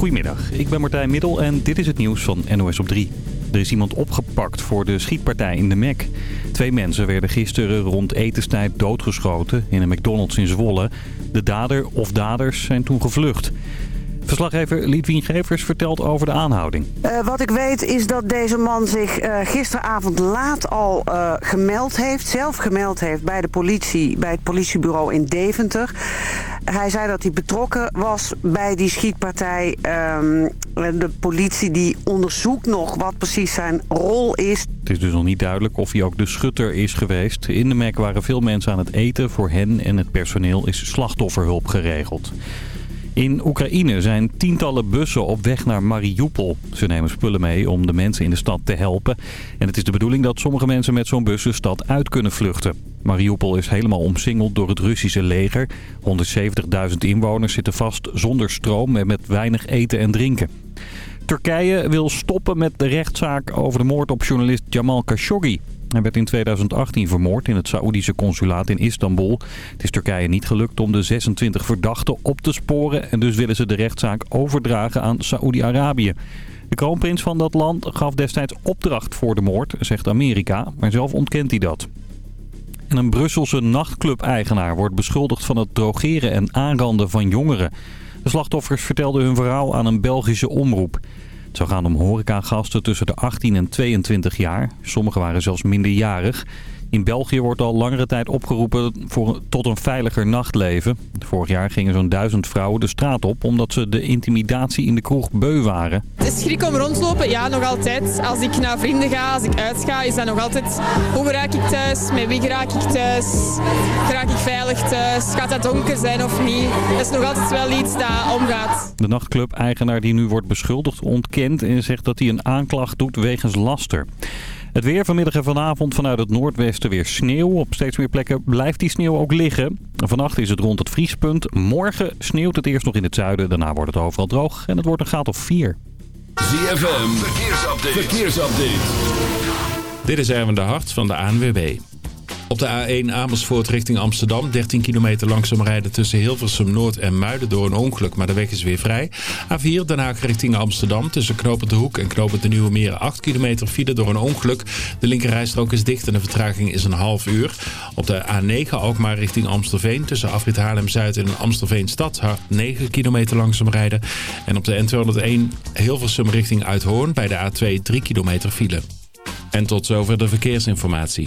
Goedemiddag, ik ben Martijn Middel en dit is het nieuws van NOS op 3. Er is iemand opgepakt voor de schietpartij in de Mac. Twee mensen werden gisteren rond etenstijd doodgeschoten in een McDonald's in Zwolle. De dader of daders zijn toen gevlucht. Verslaggever Liedwien Gevers vertelt over de aanhouding. Uh, wat ik weet is dat deze man zich uh, gisteravond laat al uh, gemeld heeft, zelf gemeld heeft bij de politie, bij het politiebureau in Deventer. Hij zei dat hij betrokken was bij die schietpartij. Um, de politie die onderzoekt nog wat precies zijn rol is. Het is dus nog niet duidelijk of hij ook de schutter is geweest. In de Mac waren veel mensen aan het eten. Voor hen en het personeel is slachtofferhulp geregeld. In Oekraïne zijn tientallen bussen op weg naar Mariupol. Ze nemen spullen mee om de mensen in de stad te helpen. En het is de bedoeling dat sommige mensen met zo'n bus de stad uit kunnen vluchten. Mariupol is helemaal omsingeld door het Russische leger. 170.000 inwoners zitten vast zonder stroom en met weinig eten en drinken. Turkije wil stoppen met de rechtszaak over de moord op journalist Jamal Khashoggi. Hij werd in 2018 vermoord in het Saoedische consulaat in Istanbul. Het is Turkije niet gelukt om de 26 verdachten op te sporen... en dus willen ze de rechtszaak overdragen aan Saoedi-Arabië. De kroonprins van dat land gaf destijds opdracht voor de moord, zegt Amerika, maar zelf ontkent hij dat. En een Brusselse nachtclub-eigenaar wordt beschuldigd van het drogeren en aanranden van jongeren. De slachtoffers vertelden hun verhaal aan een Belgische omroep. Het zou gaan om horecagasten tussen de 18 en 22 jaar. Sommigen waren zelfs minderjarig. In België wordt al langere tijd opgeroepen voor, tot een veiliger nachtleven. Vorig jaar gingen zo'n duizend vrouwen de straat op omdat ze de intimidatie in de kroeg beu waren. Het is schrik om rondlopen, ja nog altijd. Als ik naar vrienden ga, als ik uitga, is dat nog altijd hoe raak ik thuis, met wie raak ik thuis, raak ik veilig thuis, gaat het donker zijn of niet. Dat is nog altijd wel iets dat omgaat. De nachtclub-eigenaar die nu wordt beschuldigd ontkent en zegt dat hij een aanklacht doet wegens laster. Het weer vanmiddag en vanavond vanuit het noordwesten weer sneeuw. Op steeds meer plekken blijft die sneeuw ook liggen. Vannacht is het rond het vriespunt. Morgen sneeuwt het eerst nog in het zuiden. Daarna wordt het overal droog en het wordt een graad of 4. ZFM, verkeersupdate. verkeersupdate. Dit is Erwin de Hart van de ANWB. Op de A1 Amersfoort richting Amsterdam. 13 kilometer langzaam rijden tussen Hilversum Noord en Muiden door een ongeluk. Maar de weg is weer vrij. A4 Den Haag richting Amsterdam. Tussen Knopend de Hoek en Knopend de Nieuwe Meer. 8 kilometer file door een ongeluk. De linkerrijstrook is dicht en de vertraging is een half uur. Op de A9 Alkmaar richting Amstelveen. Tussen Afrit Haarlem-Zuid en Amstelveen Stad. Hard 9 kilometer langzaam rijden. En op de N201 Hilversum richting Uithoorn. Bij de A2 3 kilometer file. En tot zover de verkeersinformatie.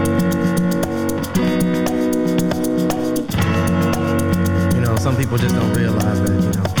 Some people just don't realize that, you know,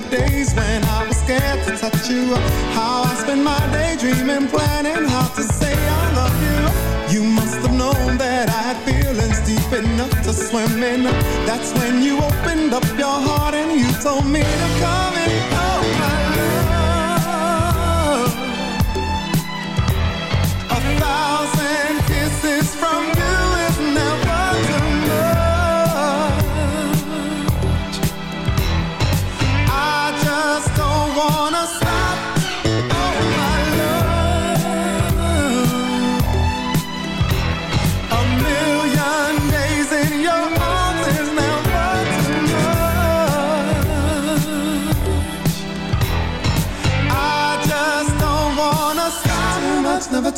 the days when I was scared to touch you. How I spent my day dreaming, planning how to say I love you. You must have known that I had feelings deep enough to swim in. That's when you opened up your heart and you told me to come in. Oh,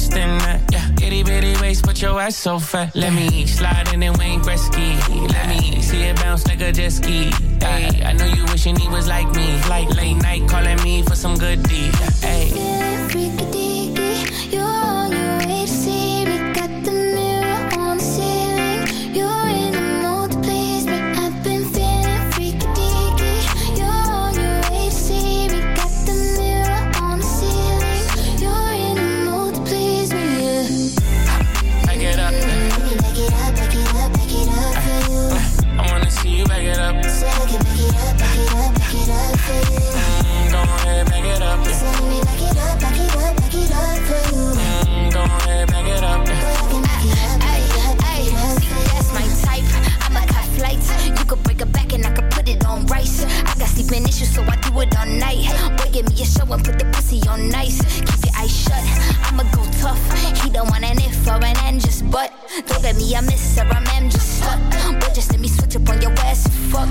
less than that. Yeah, itty bitty waist, but your ass so fat. Let me slide in and Wayne Gretzky. Let me see it bounce like a jet ski. Hey, I know you wishing he was like me. Like late night calling me for some good deed. Hey. on nice, keep your eyes shut. I'ma go tough. He don't want an if or an end, just but. Don't get me a miss or a man, just stuck. But just let me switch up on your ass, fuck.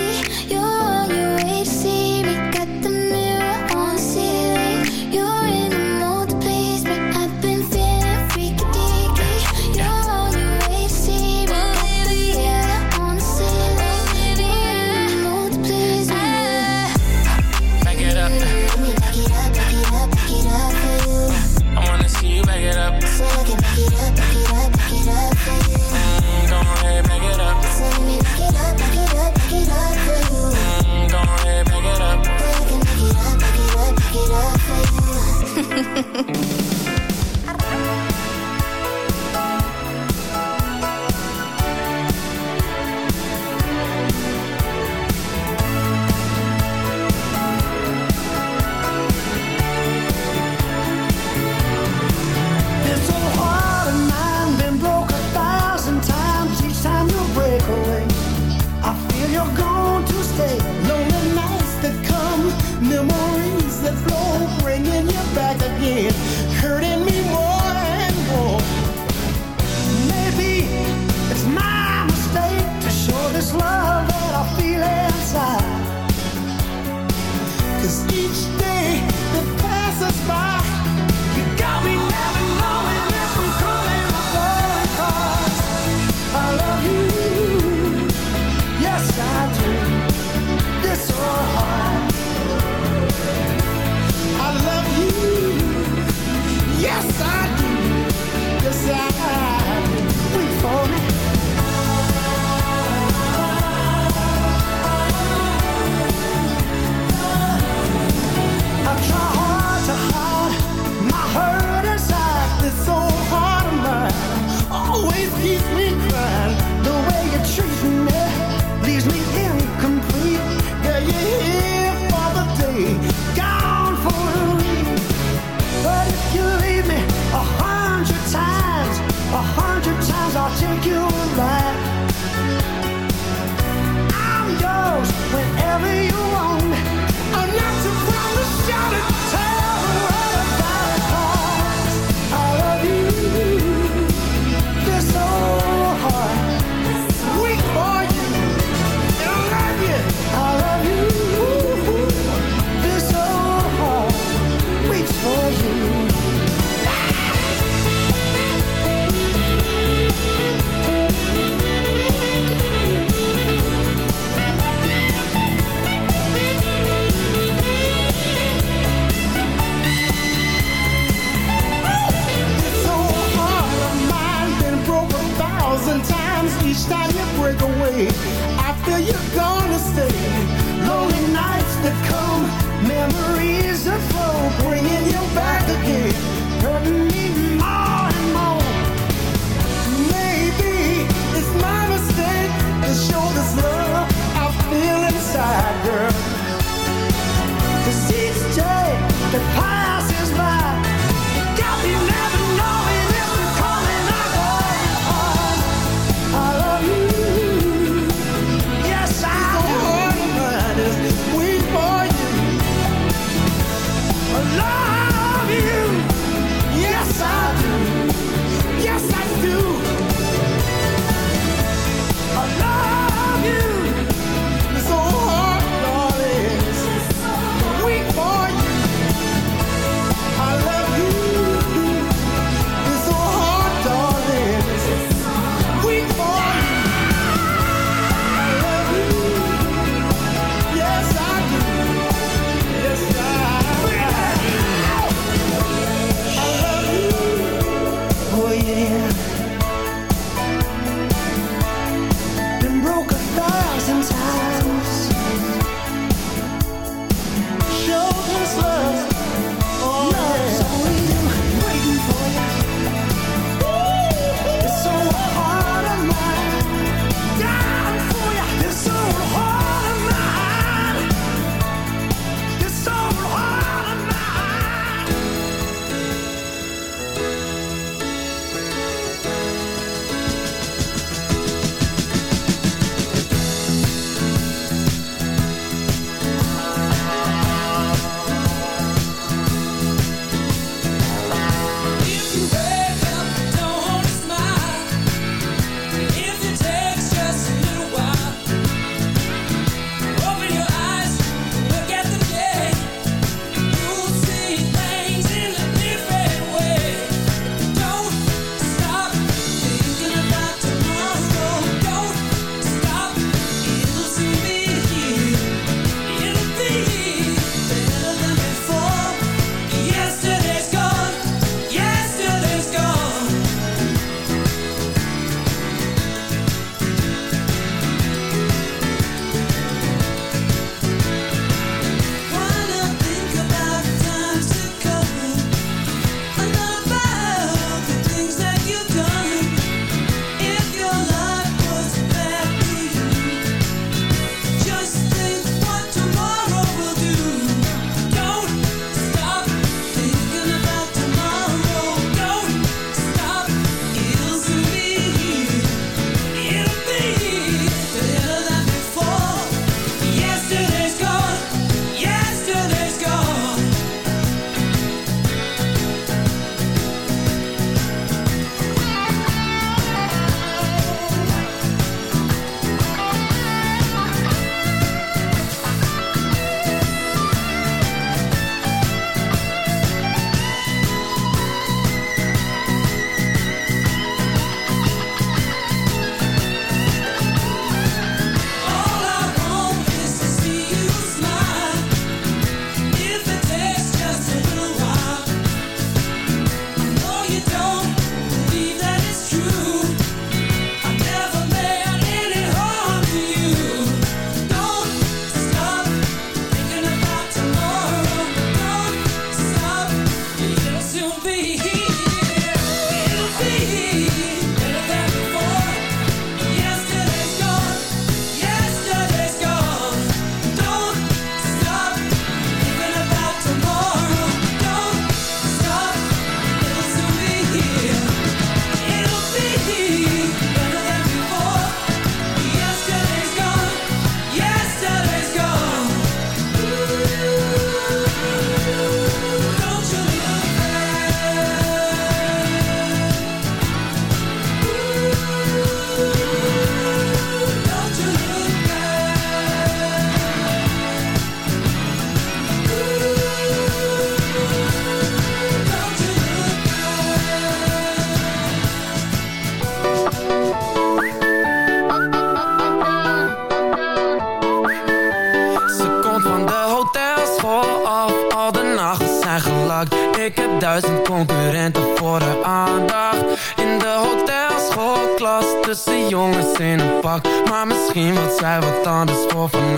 Mm-hmm. hurting me more and more. Maybe it's my mistake to show this love. Anders voor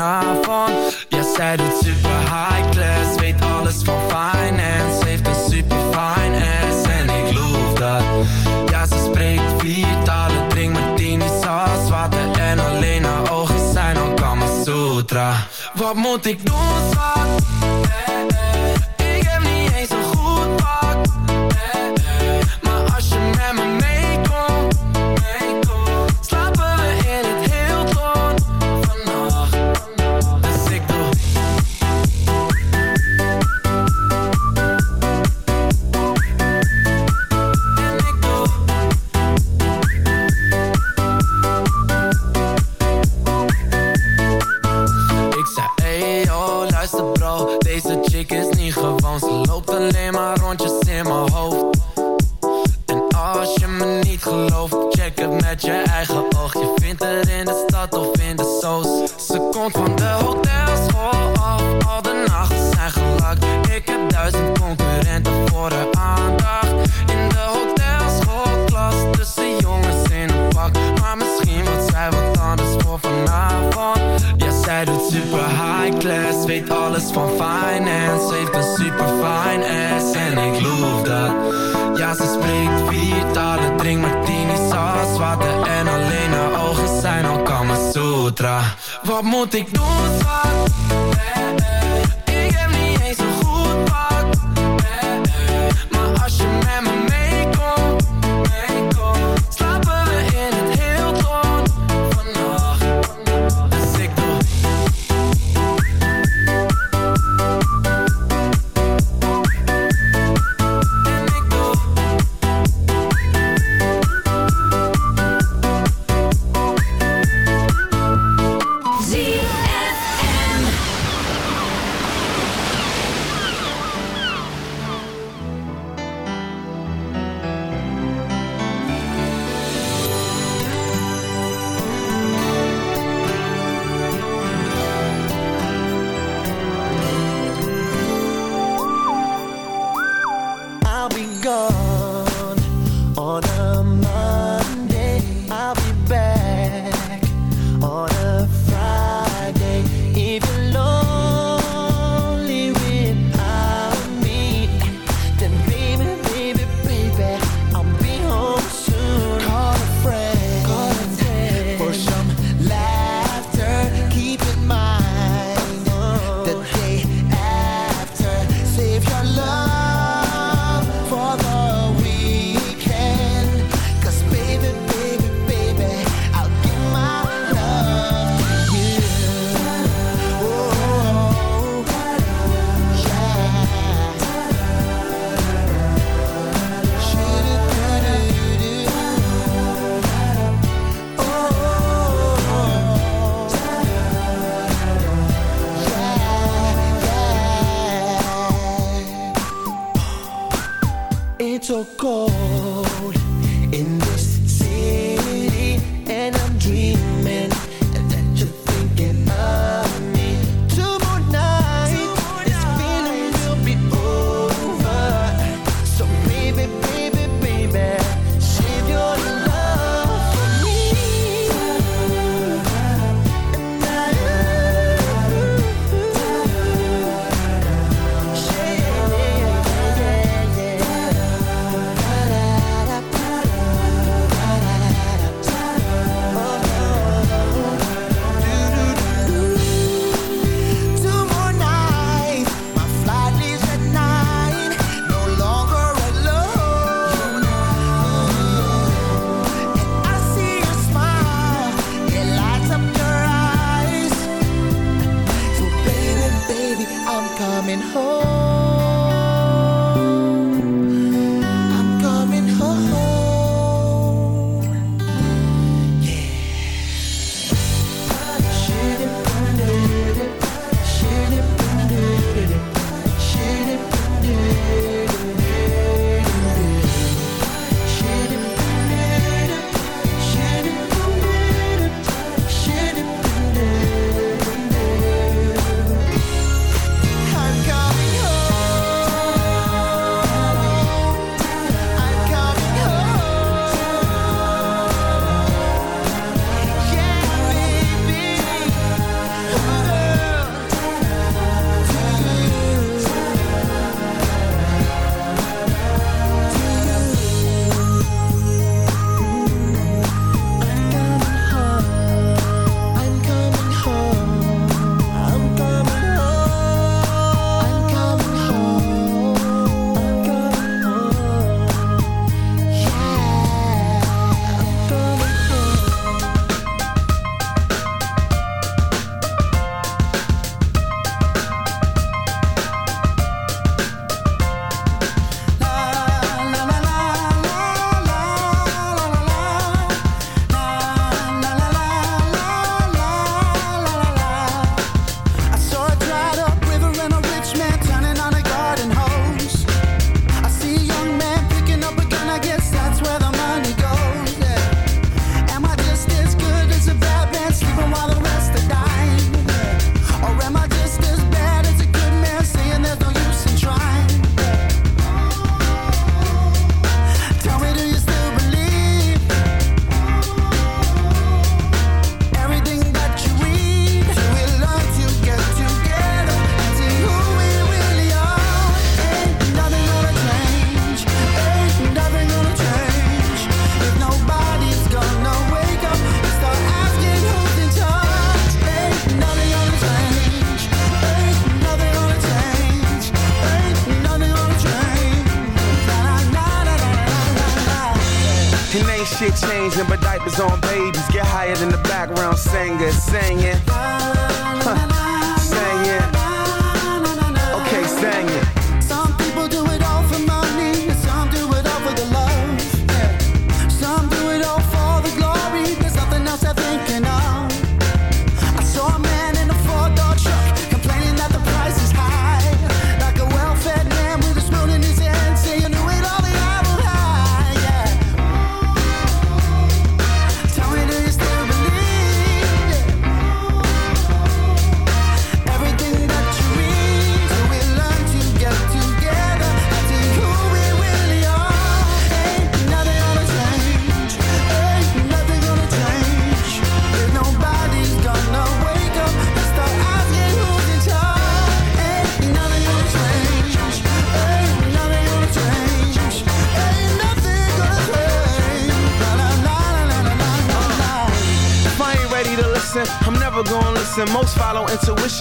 alles van finance. Ze heeft een super fine ass en ik loof dat. Ja, ze spreekt vier talen, drinkt martini, saus, water En alleen haar ogen zijn al Kama Sutra Wat moet ik doen.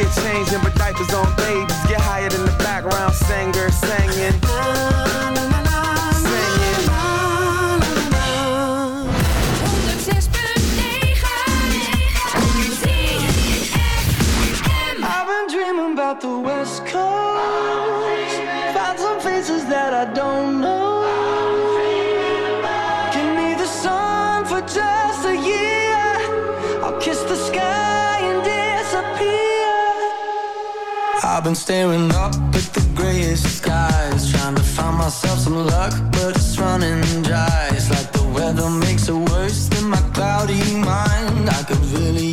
shit changing, but diapers on babies. I've been staring up at the grayest skies Trying to find myself some luck, but it's running dry. It's like the weather makes it worse than my cloudy mind. I could really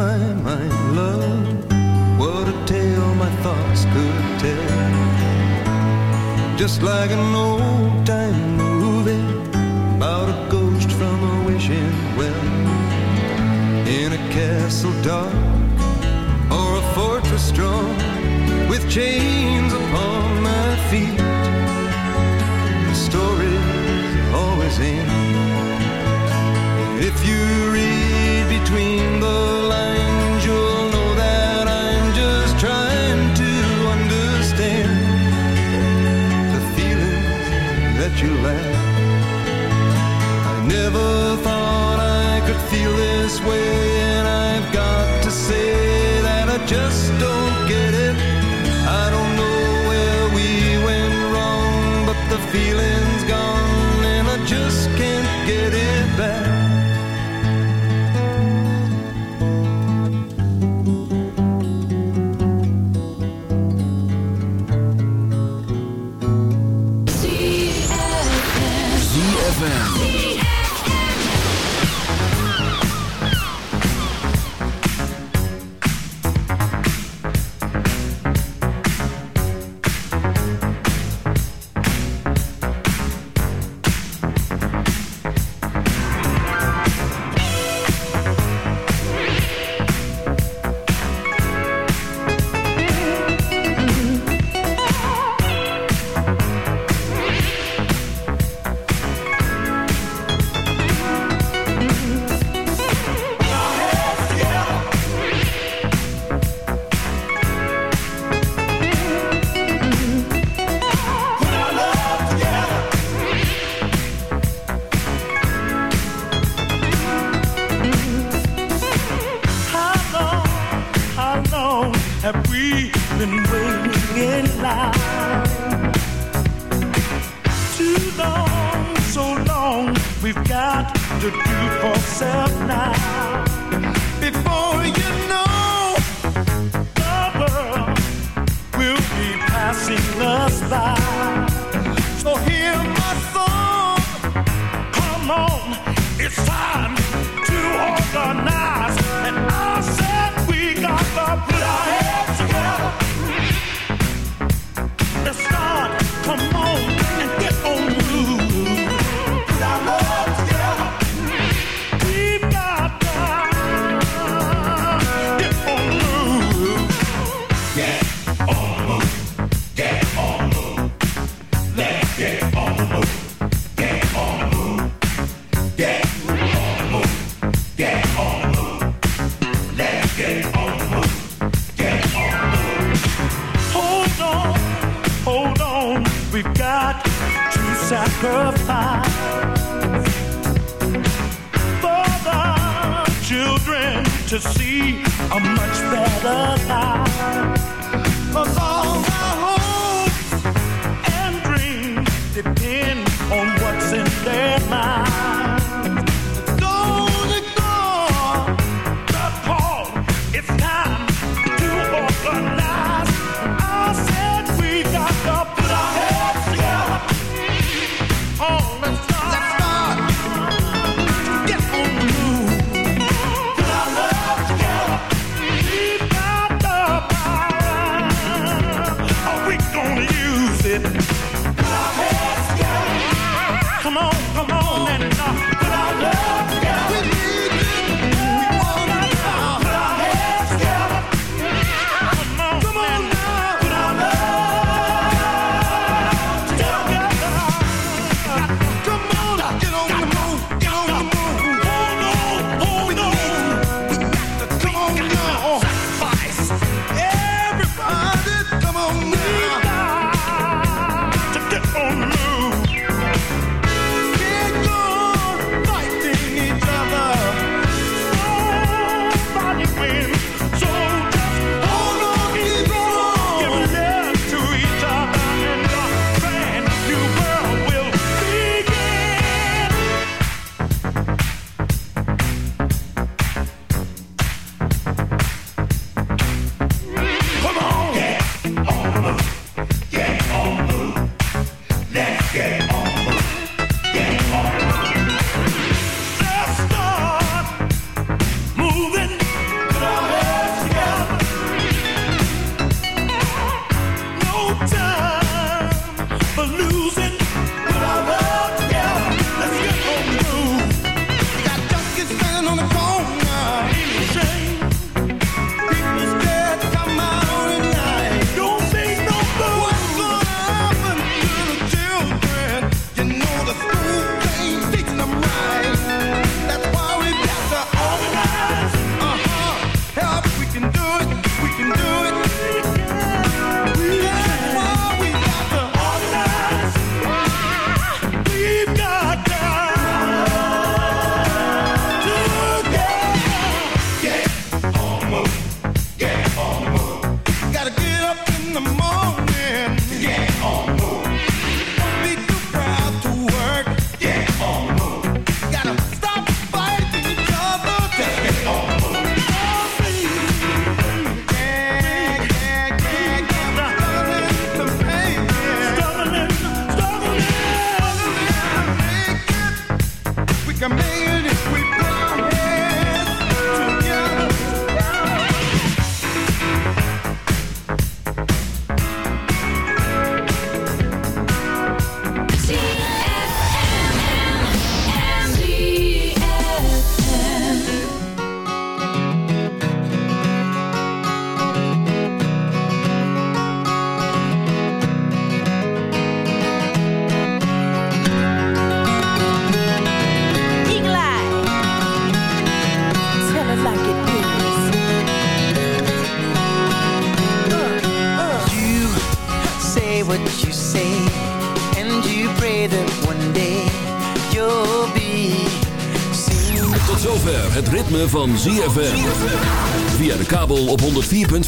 my mind, love. What a tale my thoughts could tell. Just like an old time movie about a ghost from a wishing well. In a castle dark or a fortress strong with chains